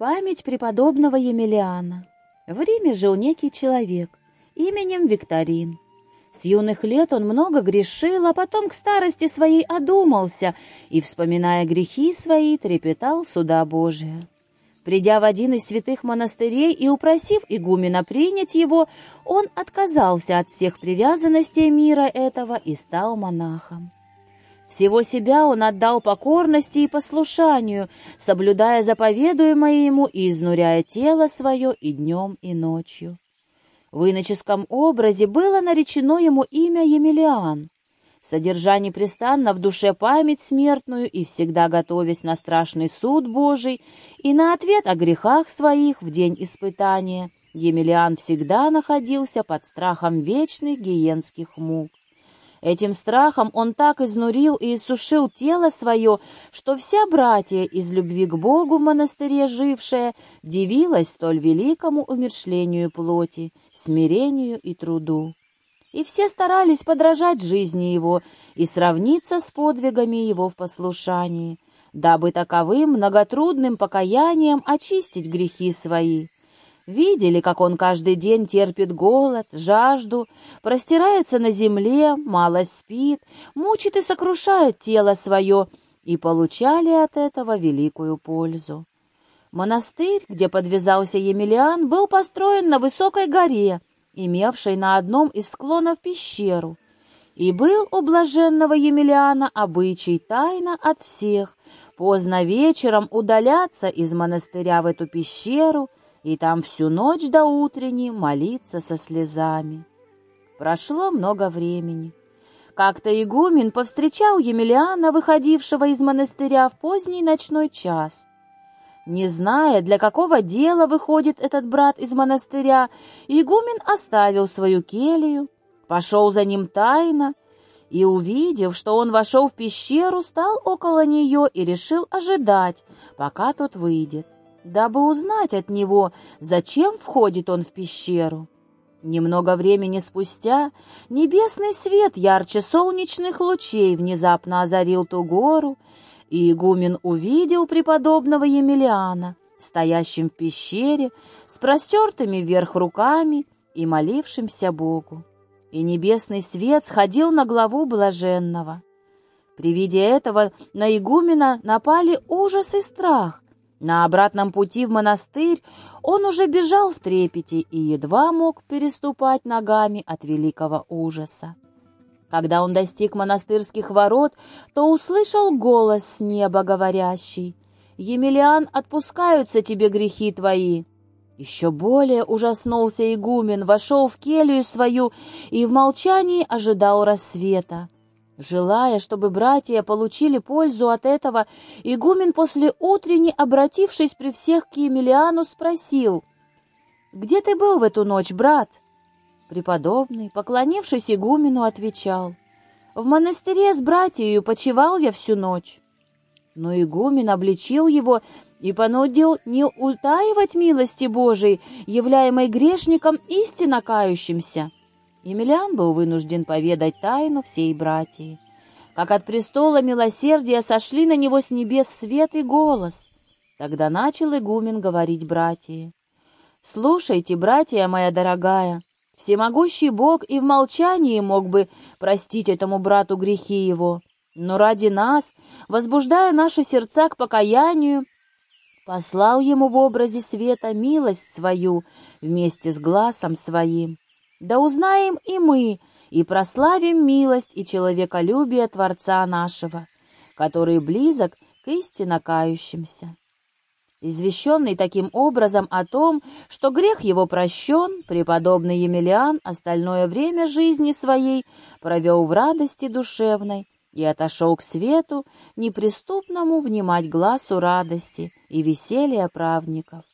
Память преподобного Емельяна. В Риме жил некий человек именем Викторин. С юных лет он много грешил, а потом к старости своей одумался и, вспоминая грехи свои, трепетал суда Божия. Придя в один из святых монастырей и упросив игумена принять его, он отказался от всех привязанностей мира этого и стал монахом. Всего себя он отдал покорности и послушанию, соблюдая заповедуемое ему и изнуряя тело свое и днем, и ночью. В иноческом образе было наречено ему имя Емельян. Содержа непрестанно в душе память смертную и всегда готовясь на страшный суд Божий и на ответ о грехах своих в день испытания, Емельян всегда находился под страхом вечных гиенских мук. Этим страхом он так изнурил и иссушил тело свое, что вся братья из любви к Богу в монастыре жившая дивилась столь великому умершлению плоти, смирению и труду. И все старались подражать жизни его и сравниться с подвигами его в послушании, дабы таковым многотрудным покаянием очистить грехи свои. Видели, как он каждый день терпит голод, жажду, простирается на земле, мало спит, мучит и сокрушает тело свое, и получали от этого великую пользу. Монастырь, где подвязался Емельян, был построен на высокой горе, имевшей на одном из склонов пещеру, и был у блаженного Емельяна обычай тайно от всех поздно вечером удаляться из монастыря в эту пещеру — и там всю ночь до утренней молиться со слезами. Прошло много времени. Как-то игумен повстречал Емельяна, выходившего из монастыря в поздний ночной час. Не зная, для какого дела выходит этот брат из монастыря, игумен оставил свою келью, пошел за ним тайно и, увидев, что он вошел в пещеру, стал около нее и решил ожидать, пока тот выйдет дабы узнать от него, зачем входит он в пещеру. Немного времени спустя небесный свет ярче солнечных лучей внезапно озарил ту гору, и игумен увидел преподобного Емельяна, стоящим в пещере, с простертыми вверх руками и молившимся Богу. И небесный свет сходил на главу блаженного. При виде этого на игумена напали ужас и страх, на обратном пути в монастырь он уже бежал в трепете и едва мог переступать ногами от великого ужаса. Когда он достиг монастырских ворот, то услышал голос с неба говорящий «Емельян, отпускаются тебе грехи твои». Еще более ужаснулся игумен, вошел в келью свою и в молчании ожидал рассвета. Желая, чтобы братья получили пользу от этого, игумен после утренней, обратившись при всех к Емельяну, спросил, «Где ты был в эту ночь, брат?» Преподобный, поклонившись игумену, отвечал, «В монастыре с братьею почевал я всю ночь». Но игумен обличил его и понудил не утаивать милости Божией, являемой грешником истинно кающимся. Емельян был вынужден поведать тайну всей братьи. Как от престола милосердия сошли на него с небес свет и голос. Тогда начал игумен говорить братья. «Слушайте, братья моя дорогая, всемогущий Бог и в молчании мог бы простить этому брату грехи его, но ради нас, возбуждая наши сердца к покаянию, послал ему в образе света милость свою вместе с глазом своим. Да узнаем и мы, и прославим милость и человеколюбие Творца нашего, который близок к истинно кающимся. Извещенный таким образом о том, что грех его прощен, преподобный Емельян остальное время жизни своей провел в радости душевной и отошел к свету, неприступному внимать глазу радости и веселья правников,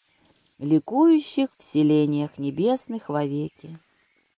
ликующих в селениях небесных вовеки.